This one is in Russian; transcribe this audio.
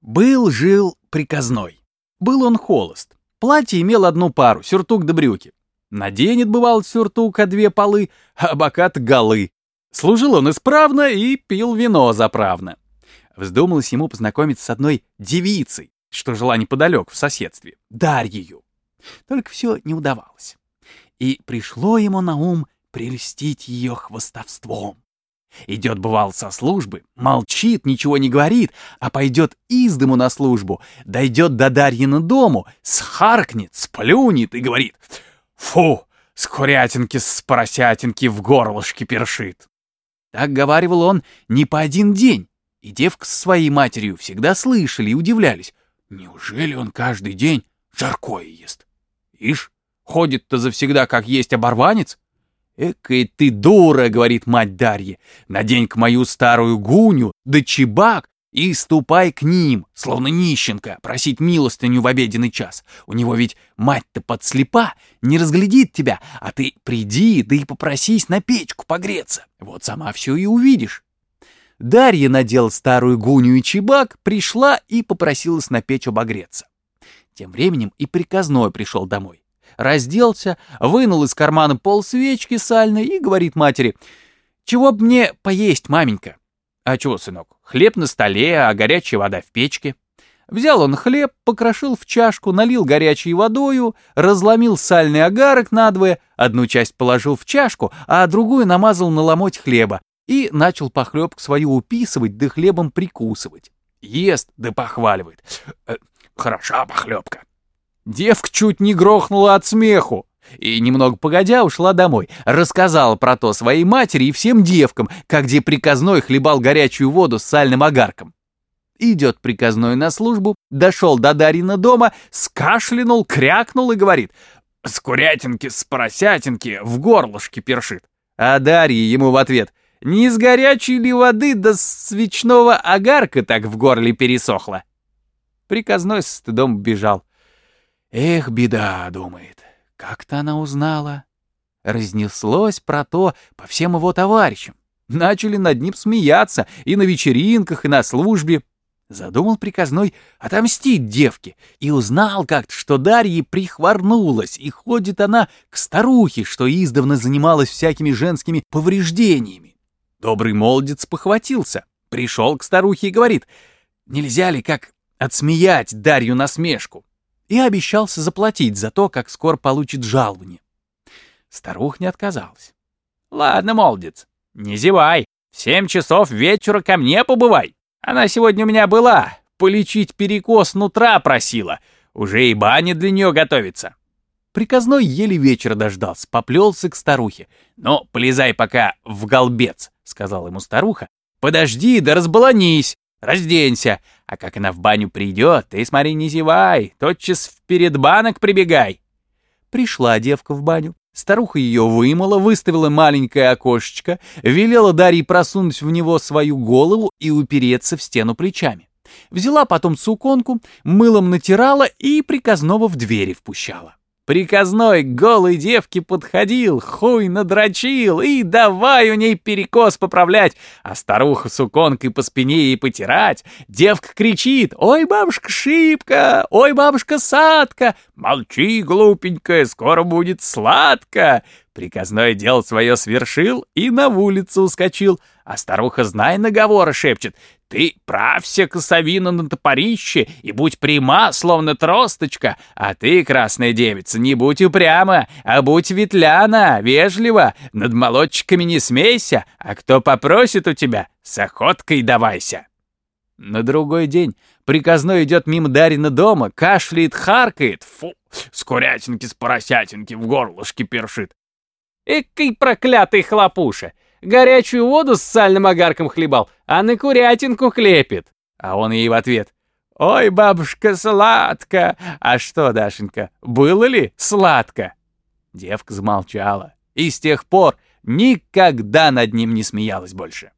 Был-жил приказной. Был он холост. Платье имел одну пару, сюртук да брюки. Наденет, бывал, сюртук, а две полы, а бока голы. Служил он исправно и пил вино заправно. Вздумалось ему познакомиться с одной девицей, что жила неподалеку в соседстве, Дарьею. Только все не удавалось. И пришло ему на ум прельстить ее хвостовством. Идет, бывал, со службы, молчит, ничего не говорит, а пойдет из дому на службу, дойдет до Дарьина дому, схаркнет, сплюнет и говорит «Фу, с курятинки, с поросятинки в горлышке першит». Так говаривал он не по один день, и девка с своей матерью всегда слышали и удивлялись. Неужели он каждый день жаркое ест? Ишь, ходит-то завсегда как есть оборванец. «Экая ты дура!» — говорит мать Дарья. «Надень-ка мою старую гуню, да чебак, и ступай к ним, словно нищенка, просить милостыню в обеденный час. У него ведь мать-то подслепа, не разглядит тебя, а ты приди, да и попросись на печку погреться. Вот сама все и увидишь». Дарья надела старую гуню и чебак, пришла и попросилась на печь обогреться. Тем временем и приказной пришел домой разделся, вынул из кармана пол свечки сальной и говорит матери, «Чего б мне поесть, маменька?» «А чего, сынок? Хлеб на столе, а горячая вода в печке». Взял он хлеб, покрошил в чашку, налил горячей водою, разломил сальный агарок надвое, одну часть положил в чашку, а другую намазал на ломоть хлеба и начал похлебку свою уписывать да хлебом прикусывать. Ест да похваливает. «Э, «Хороша похлебка». Девка чуть не грохнула от смеху. И немного погодя ушла домой, рассказала про то своей матери и всем девкам, как где приказной хлебал горячую воду с сальным огарком. Идет приказной на службу, дошел до Дарина дома, скашлянул, крякнул и говорит «С курятинки, с поросятинки в горлышке першит». А Дарья ему в ответ «Не из горячей ли воды, да с свечного огарка так в горле пересохло». Приказной с стыдом бежал. Эх, беда, думает, как-то она узнала. Разнеслось про то по всем его товарищам. Начали над ним смеяться и на вечеринках, и на службе. Задумал приказной отомстить девке и узнал как-то, что Дарья прихворнулась, и ходит она к старухе, что издавна занималась всякими женскими повреждениями. Добрый молодец похватился, пришел к старухе и говорит, нельзя ли как отсмеять Дарью насмешку? И обещался заплатить за то, как скоро получит жалование. Старуха не отказалась. «Ладно, молодец, не зевай. В семь часов вечера ко мне побывай. Она сегодня у меня была, полечить перекос нутра просила. Уже и баня для нее готовится». Приказной еле вечера дождался, поплелся к старухе. «Ну, полезай пока в голбец», — сказала ему старуха. «Подожди, да разбаланись, разденься, а как она в баню придет, ты смотри, не зевай, тотчас вперед банок прибегай. Пришла девка в баню. Старуха ее вымыла, выставила маленькое окошечко, велела Дарье просунуть в него свою голову и упереться в стену плечами. Взяла потом суконку, мылом натирала и приказного в двери впущала. Приказной к голой девке подходил, хуй надрочил, и давай у ней перекос поправлять, а старуха суконкой по спине ей потирать. Девка кричит, ой, бабушка шибко, ой, бабушка садка, молчи, глупенькая, скоро будет сладко. Приказной дело свое свершил и на улицу ускочил, а старуха, знай, наговоры шепчет. Ты прався, косовина на топорище, и будь пряма, словно тросточка, а ты, красная девица, не будь упряма, а будь ветляна, вежлива, над молодчиками не смейся, а кто попросит у тебя, с охоткой давайся. На другой день приказной идет мимо Дарина дома, кашляет, харкает, фу, с с поросятинки в горлышке першит. Экой проклятый хлопуша! горячую воду с сальным огарком хлебал, а на курятинку хлепит. А он ей в ответ. «Ой, бабушка, сладко!» «А что, Дашенька, было ли сладко?» Девка замолчала и с тех пор никогда над ним не смеялась больше.